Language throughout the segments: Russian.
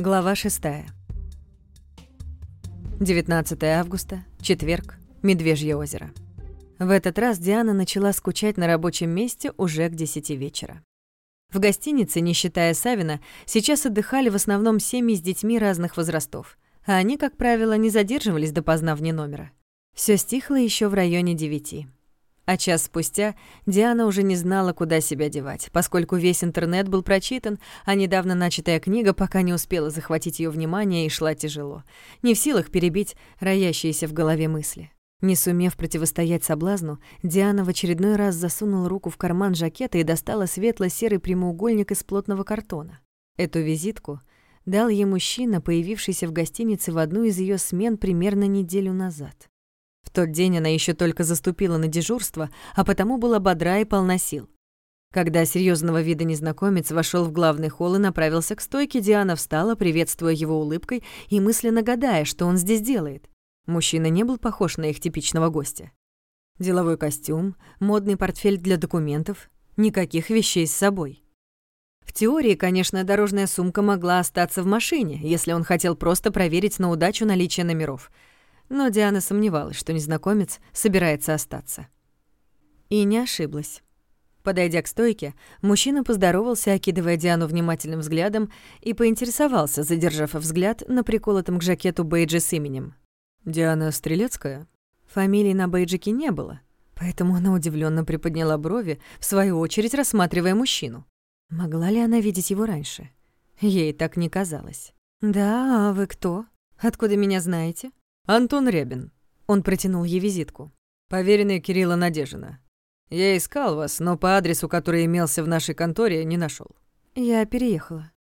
Глава 6. 19 августа, четверг, Медвежье озеро. В этот раз Диана начала скучать на рабочем месте уже к 10 вечера. В гостинице, не считая Савина, сейчас отдыхали в основном семьи с детьми разных возрастов, а они, как правило, не задерживались допоздна вне номера. Все стихло еще в районе девяти. А час спустя Диана уже не знала, куда себя девать, поскольку весь интернет был прочитан, а недавно начатая книга пока не успела захватить ее внимание и шла тяжело, не в силах перебить роящиеся в голове мысли. Не сумев противостоять соблазну, Диана в очередной раз засунула руку в карман жакета и достала светло-серый прямоугольник из плотного картона. Эту визитку дал ей мужчина, появившийся в гостинице в одну из ее смен примерно неделю назад. В тот день она еще только заступила на дежурство, а потому была бодра и полна сил. Когда серьезного вида незнакомец вошел в главный холл и направился к стойке, Диана встала, приветствуя его улыбкой и мысленно гадая, что он здесь делает. Мужчина не был похож на их типичного гостя. Деловой костюм, модный портфель для документов, никаких вещей с собой. В теории, конечно, дорожная сумка могла остаться в машине, если он хотел просто проверить на удачу наличие номеров — но Диана сомневалась, что незнакомец собирается остаться. И не ошиблась. Подойдя к стойке, мужчина поздоровался, окидывая Диану внимательным взглядом, и поинтересовался, задержав взгляд на приколотом к жакету бейджи с именем. «Диана Стрелецкая?» Фамилии на бейджике не было, поэтому она удивленно приподняла брови, в свою очередь рассматривая мужчину. Могла ли она видеть его раньше? Ей так не казалось. «Да, а вы кто? Откуда меня знаете?» Антон Рябин. Он протянул ей визитку. Поверенный Кирилла Надежина. Я искал вас, но по адресу, который имелся в нашей конторе, не нашел. Я переехала.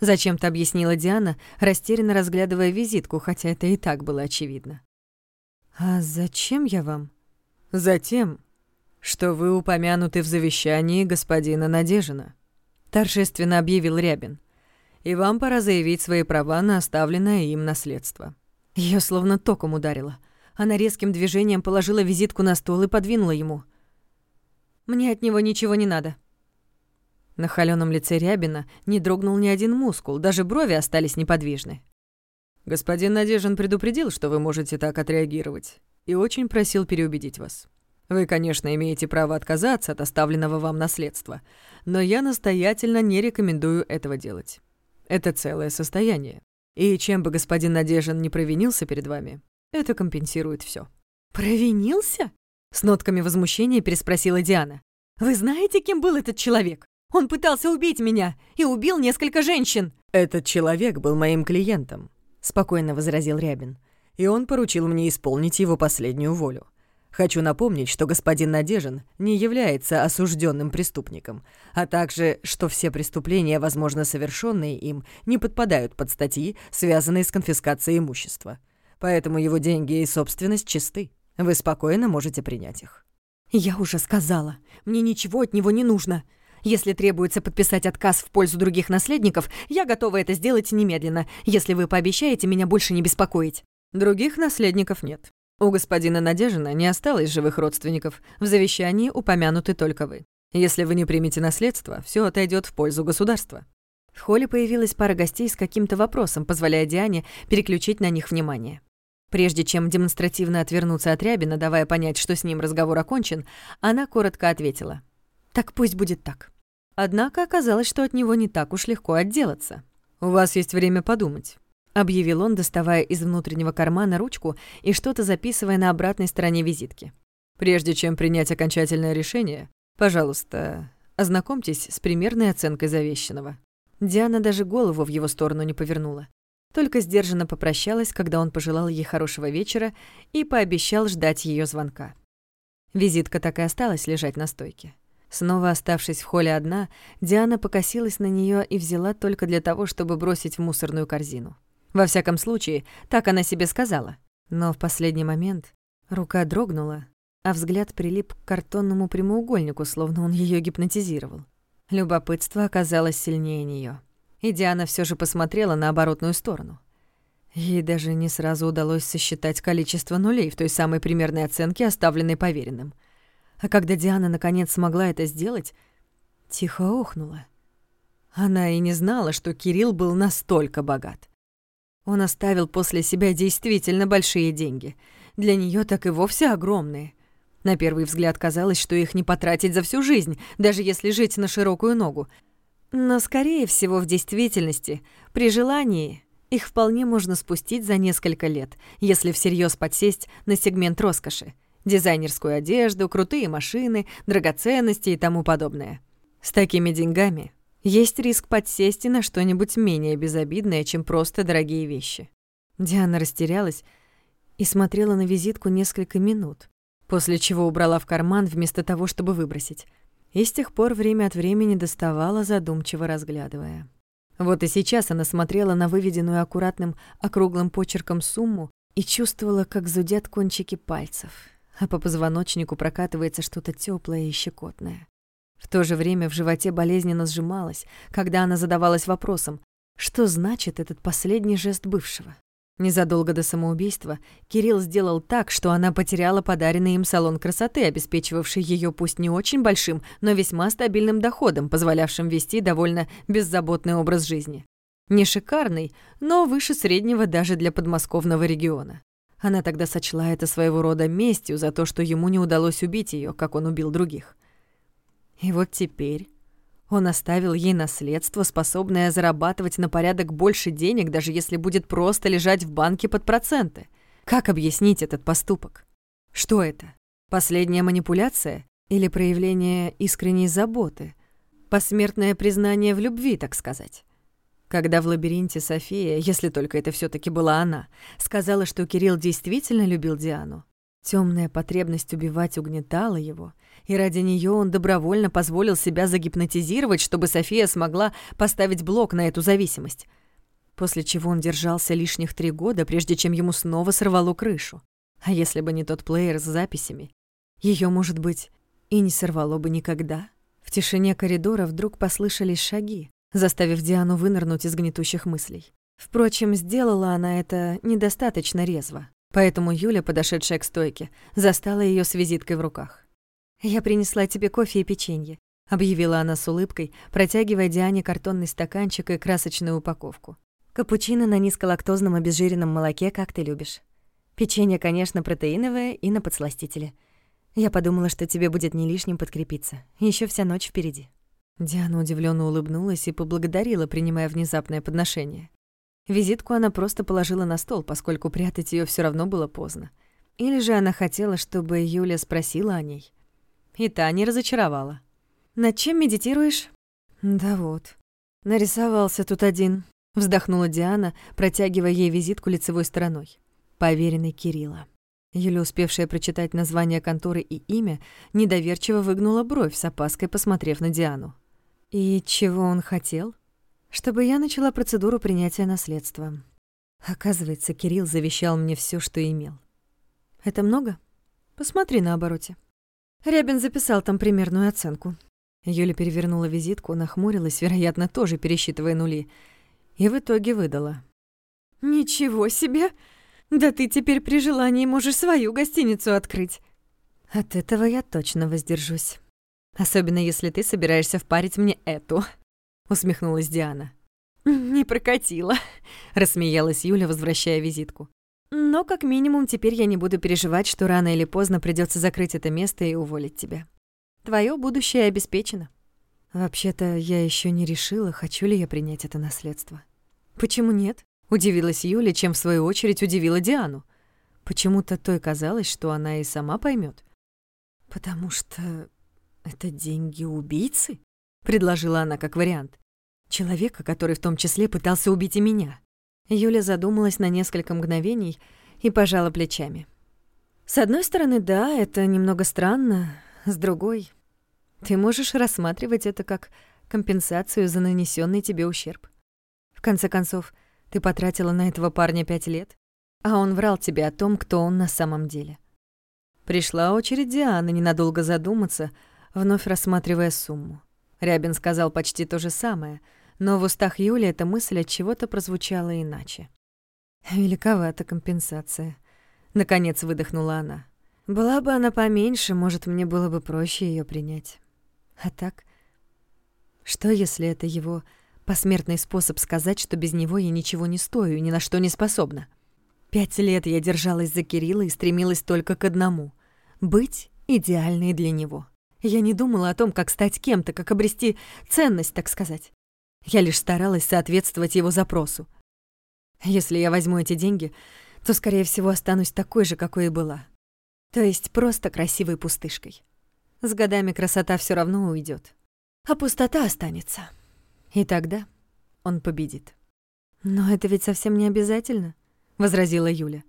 Зачем-то объяснила Диана, растерянно разглядывая визитку, хотя это и так было очевидно. «А зачем я вам?» «Затем, что вы упомянуты в завещании господина Надежина», торжественно объявил Рябин. «И вам пора заявить свои права на оставленное им наследство». Ее словно током ударило. Она резким движением положила визитку на стол и подвинула ему. «Мне от него ничего не надо». На холёном лице Рябина не дрогнул ни один мускул, даже брови остались неподвижны. «Господин Надежин предупредил, что вы можете так отреагировать, и очень просил переубедить вас. Вы, конечно, имеете право отказаться от оставленного вам наследства, но я настоятельно не рекомендую этого делать. Это целое состояние. И чем бы господин Надежин не провинился перед вами, это компенсирует все. «Провинился?» — с нотками возмущения переспросила Диана. «Вы знаете, кем был этот человек? Он пытался убить меня и убил несколько женщин!» «Этот человек был моим клиентом», — спокойно возразил Рябин. «И он поручил мне исполнить его последнюю волю. Хочу напомнить, что господин Надежин не является осужденным преступником, а также, что все преступления, возможно совершенные им, не подпадают под статьи, связанные с конфискацией имущества. Поэтому его деньги и собственность чисты. Вы спокойно можете принять их. «Я уже сказала, мне ничего от него не нужно. Если требуется подписать отказ в пользу других наследников, я готова это сделать немедленно, если вы пообещаете меня больше не беспокоить». «Других наследников нет. У господина Надежина не осталось живых родственников. В завещании упомянуты только вы. Если вы не примете наследство, все отойдет в пользу государства». В холле появилась пара гостей с каким-то вопросом, позволяя Диане переключить на них внимание. Прежде чем демонстративно отвернуться от Рябина, давая понять, что с ним разговор окончен, она коротко ответила. «Так пусть будет так». Однако оказалось, что от него не так уж легко отделаться. «У вас есть время подумать объявил он, доставая из внутреннего кармана ручку и что-то записывая на обратной стороне визитки. «Прежде чем принять окончательное решение, пожалуйста, ознакомьтесь с примерной оценкой завещанного». Диана даже голову в его сторону не повернула. Только сдержанно попрощалась, когда он пожелал ей хорошего вечера и пообещал ждать ее звонка. Визитка так и осталась лежать на стойке. Снова оставшись в холле одна, Диана покосилась на нее и взяла только для того, чтобы бросить в мусорную корзину. Во всяком случае, так она себе сказала. Но в последний момент рука дрогнула, а взгляд прилип к картонному прямоугольнику, словно он ее гипнотизировал. Любопытство оказалось сильнее нее, и Диана все же посмотрела на оборотную сторону. Ей даже не сразу удалось сосчитать количество нулей в той самой примерной оценке, оставленной поверенным. А когда Диана наконец смогла это сделать, тихо охнула. Она и не знала, что Кирилл был настолько богат. Он оставил после себя действительно большие деньги. Для нее так и вовсе огромные. На первый взгляд казалось, что их не потратить за всю жизнь, даже если жить на широкую ногу. Но, скорее всего, в действительности, при желании, их вполне можно спустить за несколько лет, если всерьез подсесть на сегмент роскоши. Дизайнерскую одежду, крутые машины, драгоценности и тому подобное. С такими деньгами есть риск подсесть и на что-нибудь менее безобидное, чем просто дорогие вещи. Диана растерялась и смотрела на визитку несколько минут, после чего убрала в карман вместо того, чтобы выбросить. И с тех пор время от времени доставала, задумчиво разглядывая. Вот и сейчас она смотрела на выведенную аккуратным округлым почерком сумму и чувствовала, как зудят кончики пальцев, а по позвоночнику прокатывается что-то тёплое и щекотное. В то же время в животе болезненно сжималось, когда она задавалась вопросом, что значит этот последний жест бывшего. Незадолго до самоубийства Кирилл сделал так, что она потеряла подаренный им салон красоты, обеспечивавший ее пусть не очень большим, но весьма стабильным доходом, позволявшим вести довольно беззаботный образ жизни. Не шикарный, но выше среднего даже для подмосковного региона. Она тогда сочла это своего рода местью за то, что ему не удалось убить ее, как он убил других. И вот теперь он оставил ей наследство, способное зарабатывать на порядок больше денег, даже если будет просто лежать в банке под проценты. Как объяснить этот поступок? Что это? Последняя манипуляция или проявление искренней заботы? Посмертное признание в любви, так сказать. Когда в лабиринте София, если только это все таки была она, сказала, что Кирилл действительно любил Диану, темная потребность убивать угнетала его — и ради нее он добровольно позволил себя загипнотизировать, чтобы София смогла поставить блок на эту зависимость. После чего он держался лишних три года, прежде чем ему снова сорвало крышу. А если бы не тот плеер с записями, ее, может быть, и не сорвало бы никогда. В тишине коридора вдруг послышались шаги, заставив Диану вынырнуть из гнетущих мыслей. Впрочем, сделала она это недостаточно резво, поэтому Юля, подошедшая к стойке, застала ее с визиткой в руках. «Я принесла тебе кофе и печенье», — объявила она с улыбкой, протягивая Диане картонный стаканчик и красочную упаковку. «Капучино на низколактозном обезжиренном молоке, как ты любишь. Печенье, конечно, протеиновое и на подсластителе. Я подумала, что тебе будет не лишним подкрепиться. Еще вся ночь впереди». Диана удивленно улыбнулась и поблагодарила, принимая внезапное подношение. Визитку она просто положила на стол, поскольку прятать ее все равно было поздно. Или же она хотела, чтобы Юля спросила о ней. И та не разочаровала. «Над чем медитируешь?» «Да вот. Нарисовался тут один», — вздохнула Диана, протягивая ей визитку лицевой стороной. Поверенный Кирилла. Юля, успевшая прочитать название конторы и имя, недоверчиво выгнула бровь с опаской, посмотрев на Диану. «И чего он хотел?» «Чтобы я начала процедуру принятия наследства». Оказывается, Кирилл завещал мне все, что имел. «Это много? Посмотри на обороте». Рябин записал там примерную оценку. Юля перевернула визитку, нахмурилась, вероятно, тоже пересчитывая нули, и в итоге выдала. «Ничего себе! Да ты теперь при желании можешь свою гостиницу открыть!» «От этого я точно воздержусь. Особенно если ты собираешься впарить мне эту», — усмехнулась Диана. «Не прокатило», — рассмеялась Юля, возвращая визитку. Но как минимум теперь я не буду переживать, что рано или поздно придется закрыть это место и уволить тебя. Твое будущее обеспечено. Вообще-то я еще не решила, хочу ли я принять это наследство. Почему нет? Удивилась Юля, чем в свою очередь удивила Диану. Почему-то той казалось, что она и сама поймет. Потому что это деньги убийцы, предложила она как вариант. Человека, который в том числе пытался убить и меня. Юля задумалась на несколько мгновений и пожала плечами. С одной стороны, да, это немного странно, с другой, ты можешь рассматривать это как компенсацию за нанесенный тебе ущерб. В конце концов, ты потратила на этого парня пять лет, а он врал тебе о том, кто он на самом деле. Пришла очередь Дианы ненадолго задуматься, вновь рассматривая сумму. Рябин сказал почти то же самое — но в устах Юли эта мысль от чего-то прозвучала иначе. Великовата компенсация. Наконец выдохнула она. Была бы она поменьше, может, мне было бы проще ее принять. А так, что если это его Посмертный способ сказать, что без него я ничего не стою ни на что не способна. Пять лет я держалась за Кирилла и стремилась только к одному — быть идеальной для него. Я не думала о том, как стать кем-то, как обрести ценность, так сказать. Я лишь старалась соответствовать его запросу. Если я возьму эти деньги, то, скорее всего, останусь такой же, какой и была. То есть просто красивой пустышкой. С годами красота все равно уйдет, а пустота останется. И тогда он победит. «Но это ведь совсем не обязательно», — возразила Юля.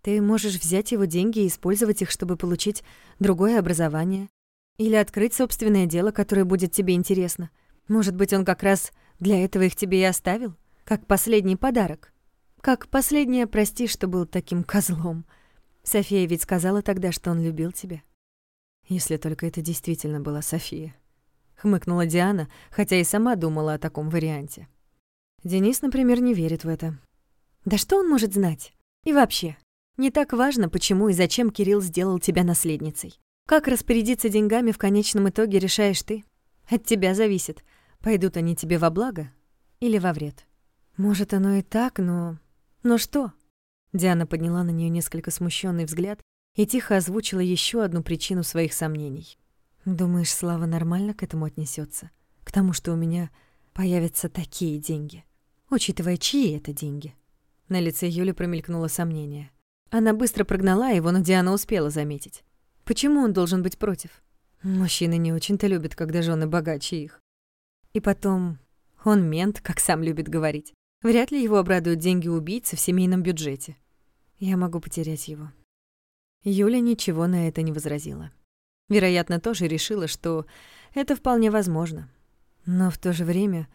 «Ты можешь взять его деньги и использовать их, чтобы получить другое образование. Или открыть собственное дело, которое будет тебе интересно. Может быть, он как раз для этого их тебе и оставил? Как последний подарок. Как последнее «прости, что был таким козлом». София ведь сказала тогда, что он любил тебя. Если только это действительно была София. Хмыкнула Диана, хотя и сама думала о таком варианте. Денис, например, не верит в это. Да что он может знать? И вообще, не так важно, почему и зачем Кирилл сделал тебя наследницей. Как распорядиться деньгами в конечном итоге решаешь ты. От тебя зависит, пойдут они тебе во благо или во вред. Может, оно и так, но... Но что? Диана подняла на нее несколько смущенный взгляд и тихо озвучила еще одну причину своих сомнений. «Думаешь, Слава нормально к этому отнесется? К тому, что у меня появятся такие деньги? Учитывая, чьи это деньги?» На лице Юли промелькнуло сомнение. Она быстро прогнала его, но Диана успела заметить. Почему он должен быть против? Мужчины не очень-то любят, когда жены богаче их. И потом, он мент, как сам любит говорить. Вряд ли его обрадуют деньги убийцы в семейном бюджете. Я могу потерять его. Юля ничего на это не возразила. Вероятно, тоже решила, что это вполне возможно. Но в то же время,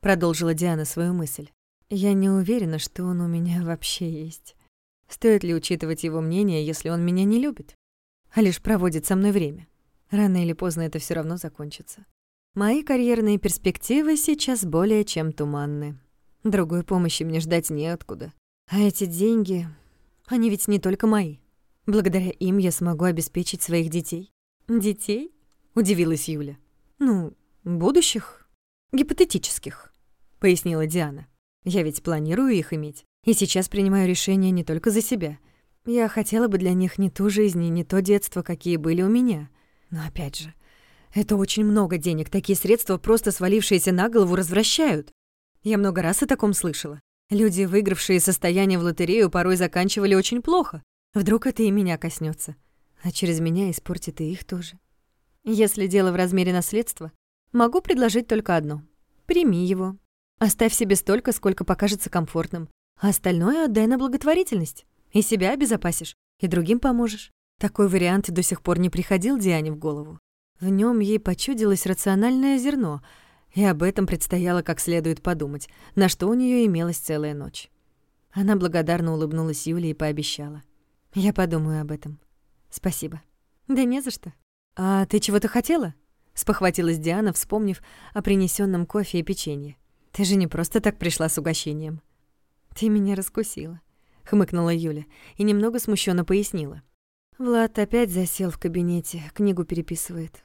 продолжила Диана свою мысль, я не уверена, что он у меня вообще есть. Стоит ли учитывать его мнение, если он меня не любит, а лишь проводит со мной время? Рано или поздно это все равно закончится. Мои карьерные перспективы сейчас более чем туманны. Другой помощи мне ждать неоткуда. А эти деньги, они ведь не только мои. Благодаря им я смогу обеспечить своих детей. Детей? Удивилась Юля. Ну, будущих, гипотетических, пояснила Диана. Я ведь планирую их иметь. И сейчас принимаю решения не только за себя. Я хотела бы для них не ту жизнь и не то детство, какие были у меня. Но опять же, это очень много денег. Такие средства, просто свалившиеся на голову, развращают. Я много раз о таком слышала. Люди, выигравшие состояние в лотерею, порой заканчивали очень плохо. Вдруг это и меня коснется, а через меня испортит и их тоже. Если дело в размере наследства, могу предложить только одно. Прими его. Оставь себе столько, сколько покажется комфортным, а остальное отдай на благотворительность. И себя обезопасишь, и другим поможешь. Такой вариант до сих пор не приходил Диане в голову. В нем ей почудилось рациональное зерно, и об этом предстояло как следует подумать, на что у нее имелась целая ночь. Она благодарно улыбнулась Юле и пообещала. Я подумаю об этом. Спасибо. Да не за что. А ты чего-то хотела? Спохватилась Диана, вспомнив о принесенном кофе и печенье. Ты же не просто так пришла с угощением. Ты меня раскусила, хмыкнула Юля и немного смущенно пояснила. Влад опять засел в кабинете, книгу переписывает.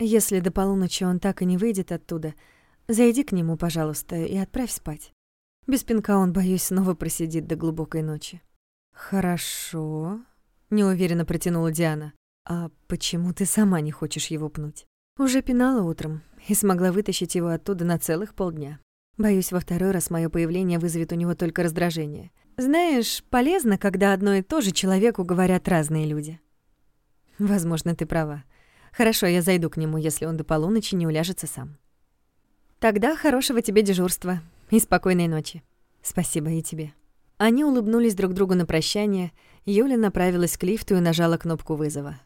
Если до полуночи он так и не выйдет оттуда, зайди к нему, пожалуйста, и отправь спать. Без пинка он, боюсь, снова просидит до глубокой ночи. «Хорошо», — неуверенно протянула Диана. «А почему ты сама не хочешь его пнуть?» Уже пинала утром и смогла вытащить его оттуда на целых полдня. Боюсь, во второй раз мое появление вызовет у него только раздражение. Знаешь, полезно, когда одно и то же человеку говорят разные люди. Возможно, ты права. Хорошо, я зайду к нему, если он до полуночи не уляжется сам. Тогда хорошего тебе дежурства и спокойной ночи. Спасибо и тебе. Они улыбнулись друг другу на прощание, Юля направилась к лифту и нажала кнопку вызова.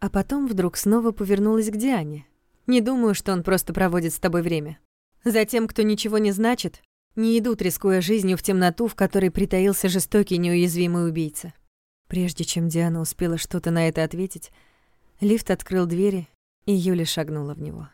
А потом вдруг снова повернулась к Диане. «Не думаю, что он просто проводит с тобой время. За тем, кто ничего не значит, не идут, рискуя жизнью в темноту, в которой притаился жестокий неуязвимый убийца». Прежде чем Диана успела что-то на это ответить, лифт открыл двери, и Юля шагнула в него.